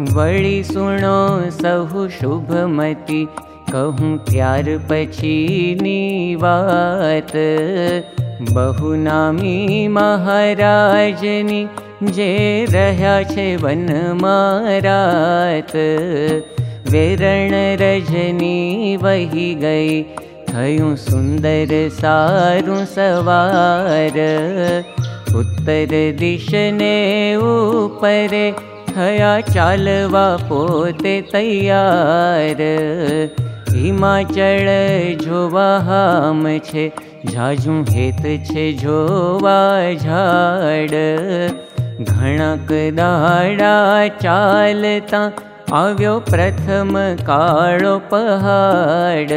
वळि सुणो सहु शुभमति कहूँ त्यार पछीनी वात। बहु नामी महाराजनी जे रह्या छे वन मारात। वेरण रजनी वही गई थयूं सुंदर सारू सवार। उत्तर दिश ने ऊपर थया चालवा पोते तैयार हिमाचल જોવા હામ છે જાજુ હેત છે જોવા ઝાડ ઘણક દાડા ચાલતા આવ્યો પ્રથમ કાળો પહાડ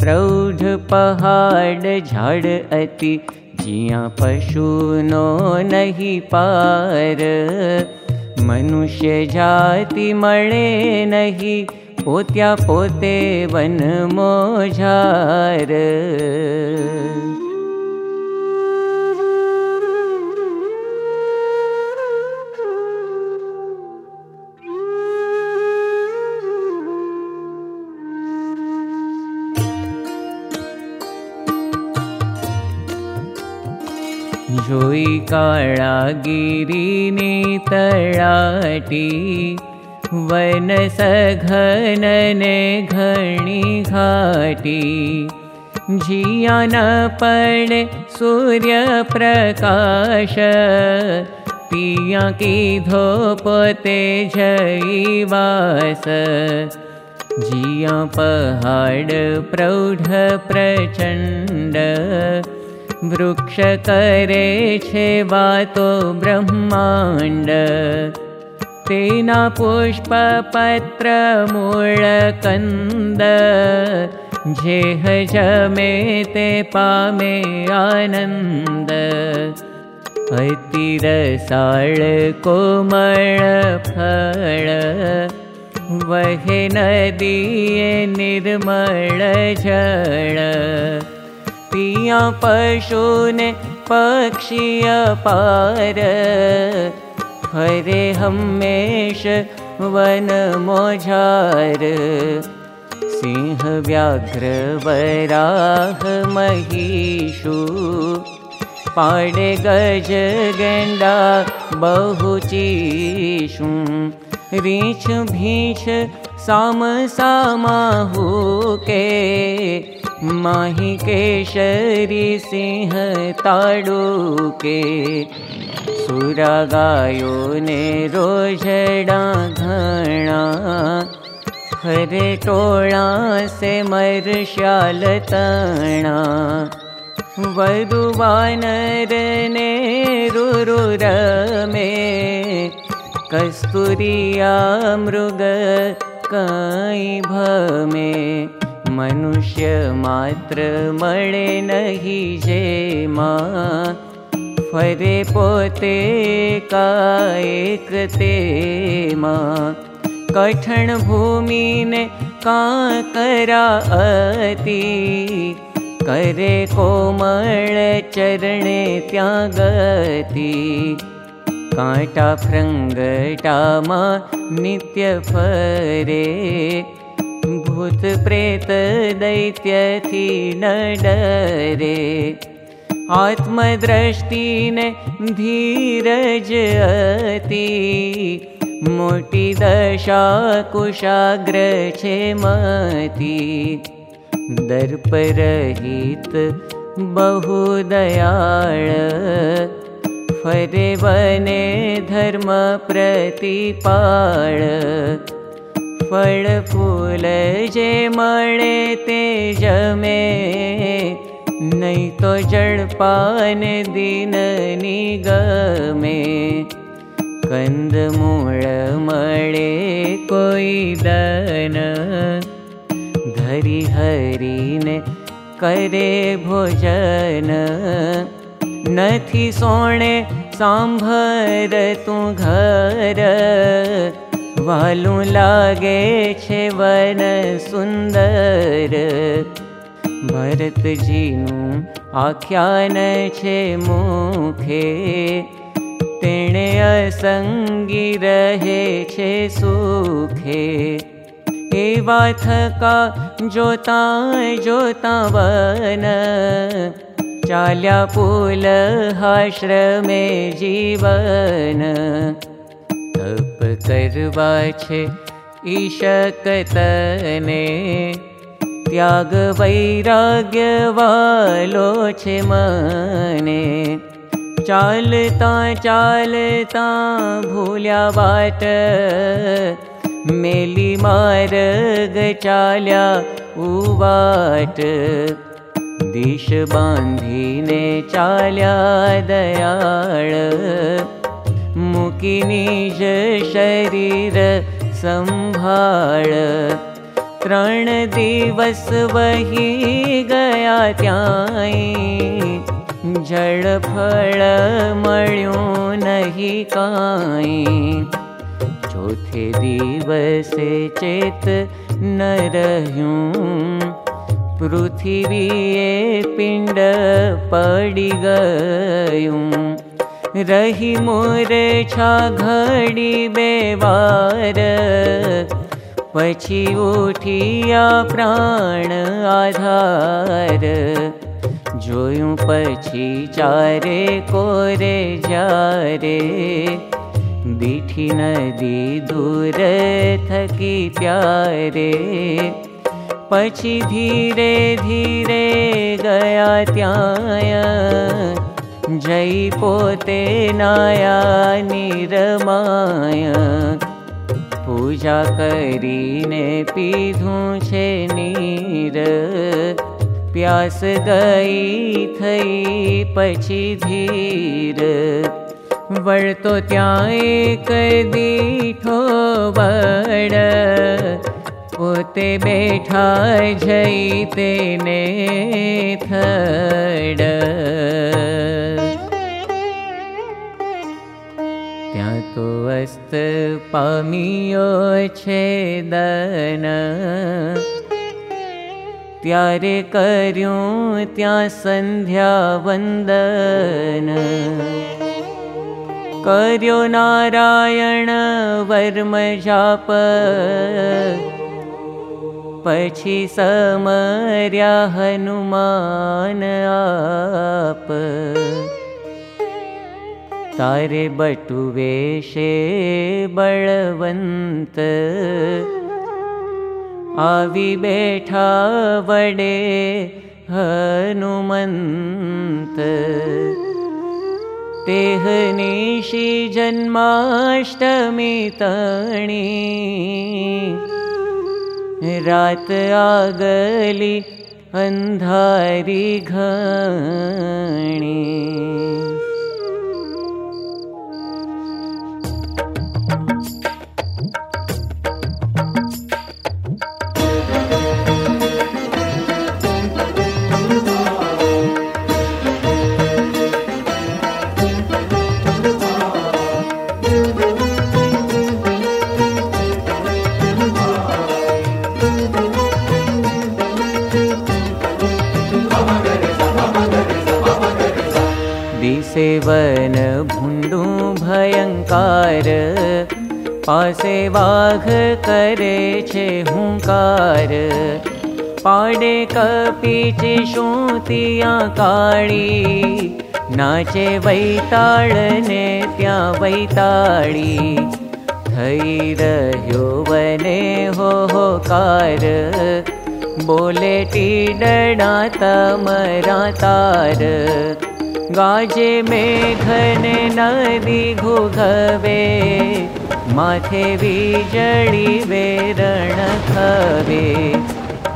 પ્રૌઢ પહાડ ઝાડ અતિ જ્યાં પશુનો નહીં પાર मनुष्यजाति मे नहीं पोत्याोते वनमो जार काळा गिरीने तळाटी वन सघनने घणी घाटी जिया पड़े सूर्य प्रकाश पिया की धोपते जईवास जिया पहाड़ प्रौढ़ प्रचंड वृक्ष करे छे वातो ब्रह्मांड तेना पुष्पपत्रमूळकन्द जेह जमे ते पामे आनन्द। अतिरसाळ कोमळ फळ। वहे नदीये निर्मळ जळ पिया पशुने पक्षीय पार। हरे हमेश वन मोझार। सिंह व्याघ्र वराह महिषु। पाडे गज बहुचीषु रीछ भीछ साम सामाहु के माही केशरी सिंह ताड़ू के सुरा घणा हरे टोळा से मर तणा। वधु वानर ने में कस्तूरिया मृग कई भमे मनुष्य मात्र मळे नहीं जे माँ। मा। कठण भूमि ने का करा अति। करे कोमल चरणे त्यागति। काटा फ्रंगटा मा नित्य फरे भूत प्रेत दैत्य थी न डरे आत्मदृष्टिने धीरज अति। मोटी दशा कुशाग्र छे मति दर्परहित बहु दयाळ फरे वने धर्म प्रतिपाळ फल फूल जे मळे ते जमे नहीं तो जड़पान दिन निगमे। कंद मूल मळे कोई दन धरी हरी ने करे भोजन। नथी सोने सांभर तू लागे वन सुंदर। भरतजीनु आख्यान छे मुखे। तेणे छे सुखे। एवा थका जोता जोता वन। चाल्या पुल हाश्रमे जीवन ईशकतने त्याग वैराग्य वालो छे मने। चालता चालता भूल्या बाट मेली मार्ग चाल्या उबाट दिश बांधीने चाल्या दयाळ मुकिनिज शरीर संभाळ त्रण दिवस वही गया त्याई। जड़ फल मळ्यो नहीं काई। चौथे दिवसे चेत न रह्यूं। पृथ्वीए पिंड पड़ी गयूं रही मोर छा घड़ी बेवार। पछी उठिया प्राण आधार। जोयूं पछी चारे कोरे जारे। दीठी नदी दूर थकी प्यारे। पछी धीरे धीरे गया त्याया जय पोते नाया निरमाया। पूजा करीने पीधुं छे नीर। प्यास गई थई पछी धीर। दीठो वड। पोते बेठा जई तेने थड अस्त पामियो छेदन। त्यारे कर्यूं त्या संध्या वंदन कर्यो नारायण वर्म जाप। पछी समर्या हनुमान आप तारे बटुवेशे बलवन्त आवि बैठा वडे हनुमन्त तेहनिशि जन्माष्टमी तणी रात आगली अन्धारी घणी भुण्डु भयङ्कार। पासे वाघ करे छे हुङ्कार पाडे कपीचे शूतिया काळी नाचे वैताळने त्या वैताळी। थई रह्यो वने हो हो कार। बोले टीडणा तमरा तार गाजे मेघने नदी घुघवे माथे वीजळी वेरण खवे।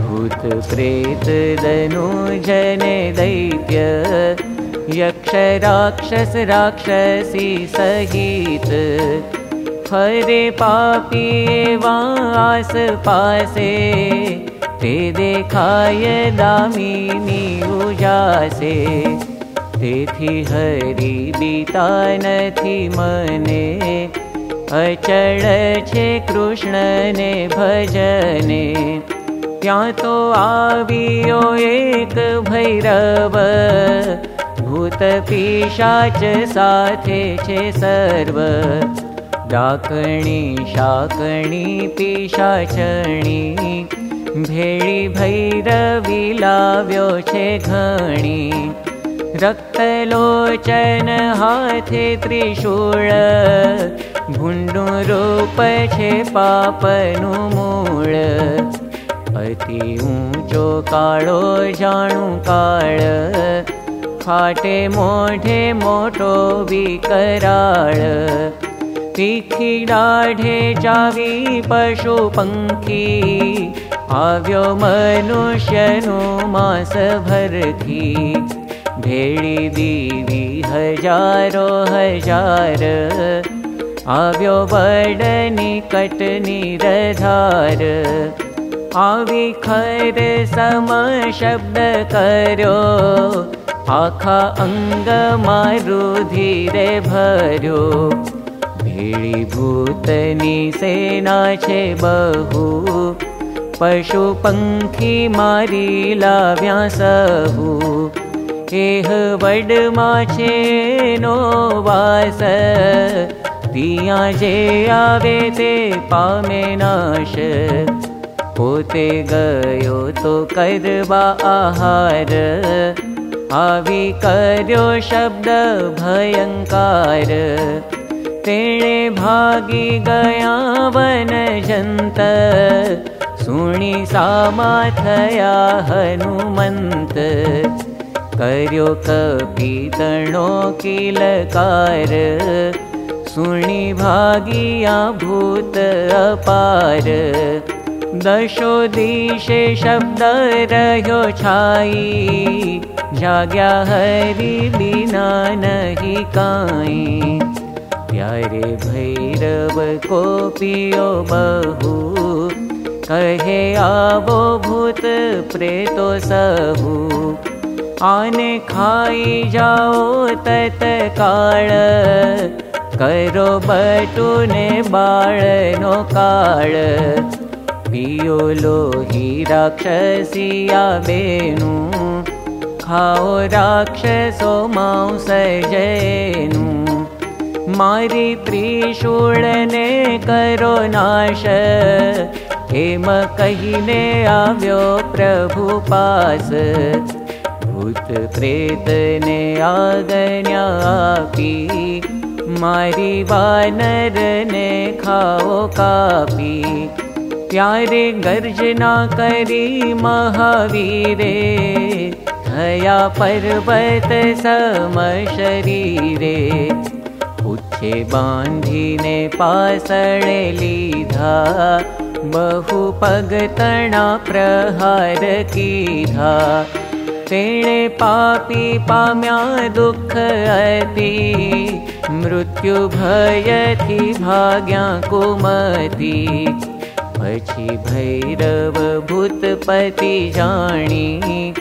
भूत प्रेत धनुजने दैत्य यक्ष राक्षस राक्षसी सहित। फरे पापी वास पासे ते देखाय दामिनी उजासे हरि बीता नथी मने अचल छे कृष्ण ने भजने। त्या तो आवियो एक भैरव भूत पिशाच साथे छे सर्व। डाकणी शाकणी पिशाचणी भेड़ी भैरवी लाव्यो छे घणी रक्तलोचन हाथे त्रिशूळ भूंडू रूप छे पापनु मूळ अति ऊंचो काळो जाणू काळ फाटे मोढे मोटो विकराळ। तीखी डाढे जावी पशु पंखी आव्यो मनुष्यनु मास भरखी भेड़ी दीवी हजारो। हजार आवी खर सम शब्द करो आखा अंग मारू धीरे भर्यो भेड़ी भूतनी सेना बहु। पशु पंखी मारी लाव्या सहु एह वडमा छे नो वास। तिया जे आवे ते पामे नाश। पोते गयो तो आहार। आवी कर्यो शब्द भयंकार। तेणे भागी गया वन सामा थया हनुमंत कपीतणो किलकार सुणी भागिया भूत अपार। दशो दिशे शब्द रह्यो छाई। जाग्या हरि बिना नहीं काई। प्यारे भैरव को पियो बहु। कहे आवो भूत प्रेतो सहु आने खाई जाओ तत्काल करो बटू ने बाळ नो काळ। पियो लोही राक्षसिया बेनु। खाओ राक्षसो मांस मारी त्रिशूल ने करो नाश। हेम कहीने आव्यो प्रभु पास भूत प्रेत ने आगन्या पी मारी वानर ने खाओ कापी। त्यारे गर्जना करी महावीरे थया पर्वत सम शरीरे। उच्छे बांधीने पासळे लीधा बहु पगतणा प्रहार कीधा तेणे पापी पाम्या दुख अति। मृत्यु भयथी भाग्या कुमती। पछी भैरव भूतपति जानी।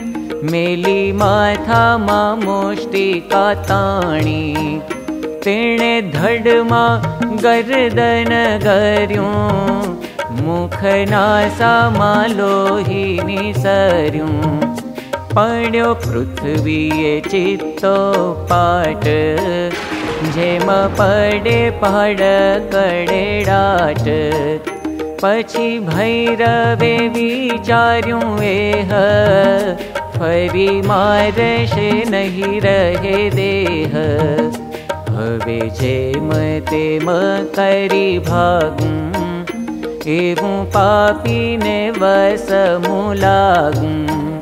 मेली माथा मा मोष्टि काताणी तेणे धड मा गर्दन गर्यों। मुख नासा मा लोही निसर्यों पड्यो पृथ्वीए चित्तो पाट जेम पडे भैरवे विचार्यूं एह। फरी मारशे नहीं रहे देह। हवे जेम तेम करी भागूं। पापी ने वस मुलागूं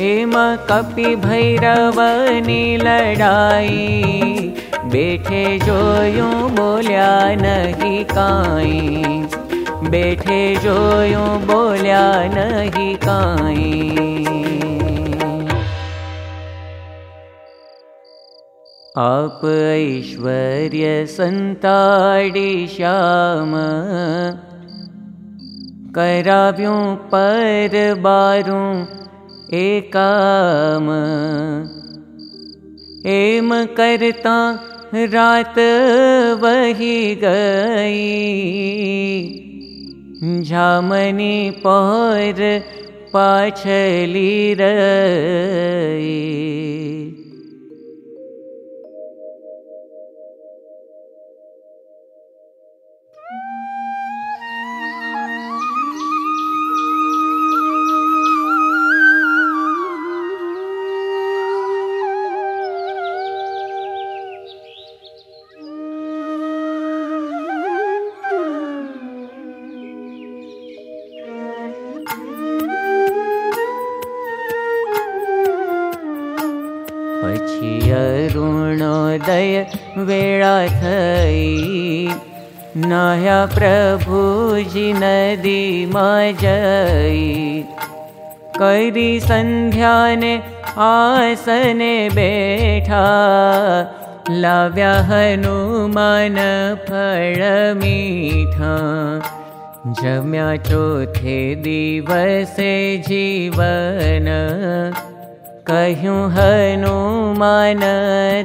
एम कपि भैरवनी लड़ाई? बोल्या नहीं काई। बैठे जोयो बोल्या नहीं काई। आप ऐश्वर्य संताड़ी श्याम कराव्यूं पर बारूं एकाम। एम करता रात वही गई। झामनी पर पाछली रई वेळा थी नाया प्रभुजी नदी मा जय कैरि संध्या ने आसने बेठा। लाव्या हु मानफ मीठा। जम्या चथे दिवसे जीवन। कहु हनुमान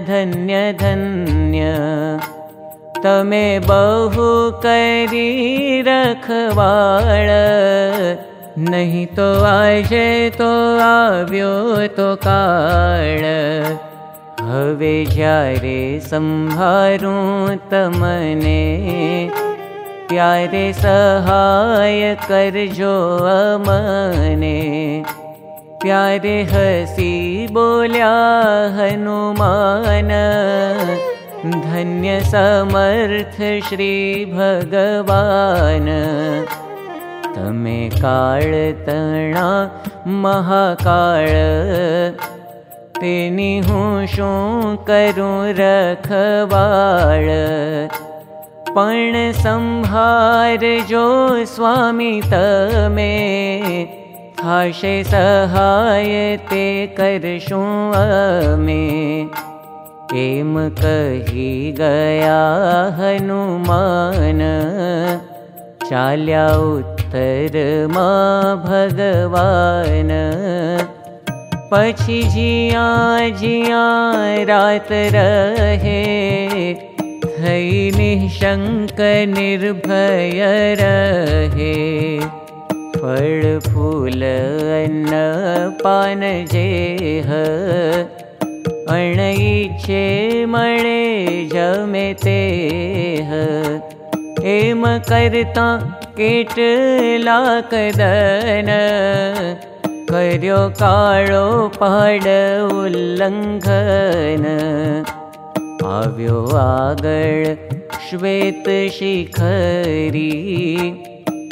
धन्य धन તમે બહુ કરી રખવાળ નહીં તો આજે તો આવ્યો તો કાળ હવે જ્યારે સંભારું તમને ત્યારે સહાય કરજો અમને ત્યારે धन्य समर्थ श्री भगवान तमे काळतणा महाकाळ ते हो रखवाळ। पण संहार जो स्वामी तमे हाशे सहाय ते कर्षु अमे। एम कही गया हनुमान? चाल्या उत्तर मा भगवान। पशी जिया जिया रात रहे थई निशङ्कर निर्भय रहे। फल पलफूल न पानजे ह द काळो पड उल्लङ्घन आव्यो आगळ श्वेत शिखरी।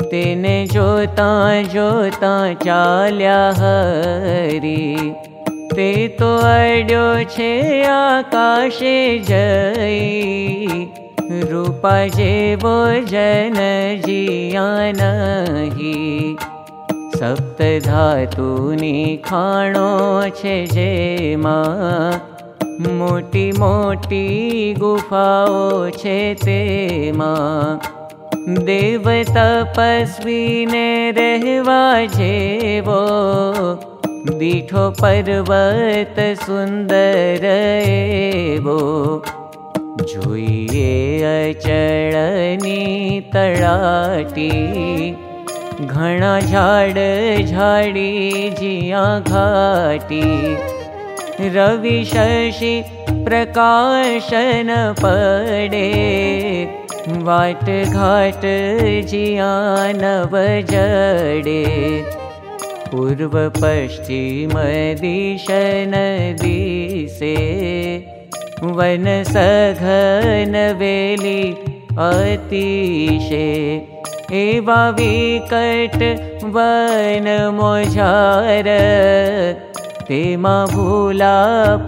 तेने जोता जोता चाल्या हरी। ो अडो आकाशे जय। रवो जन जनहि सप्त धातु चे मा। मोटि मोटी गुफा ते मा। देव तपस्विनेवा जो ीठो पर्वत सुन्दर एवो। सुन्दरेव अचळनि तडाटी घणा झाड झाडी जिया घाटी। रवि शशि प्रकाशन पडे वाट घाट जिया नव जडे। पूर्व पश्चिम दिश न दिशे वन सघन वेली अतिशे। एवा विकट वन मोझार तेमा भूला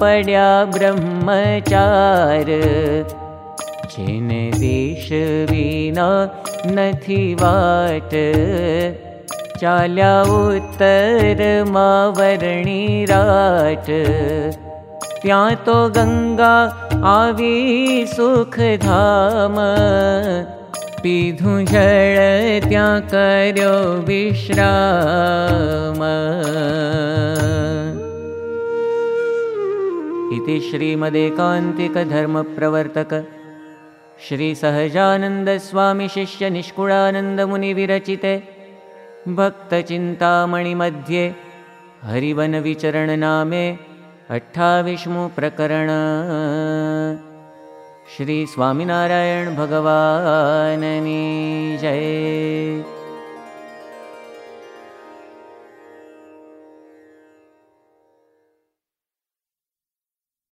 पड्या ब्रह्मचार। जिन दिश विना नथी वाट चाल्या उत्तरमावरणीराच त्यातो गङ्गा आवि सुखधाम। पीधुं जळ त्या कर्यो विश्राम। इति श्रीमदेकान्तिकधर्मप्रवर्तक श्रीसहजानन्दस्वामिशिष्यनिष्कुळानन्दमुनिविरचिते भक्तचिन्तामणिमध्ये हरिवनविचरणनामे अट्ठाविष्णुप्रकरण श्रीस्वामिनारायणभगवाननी जय।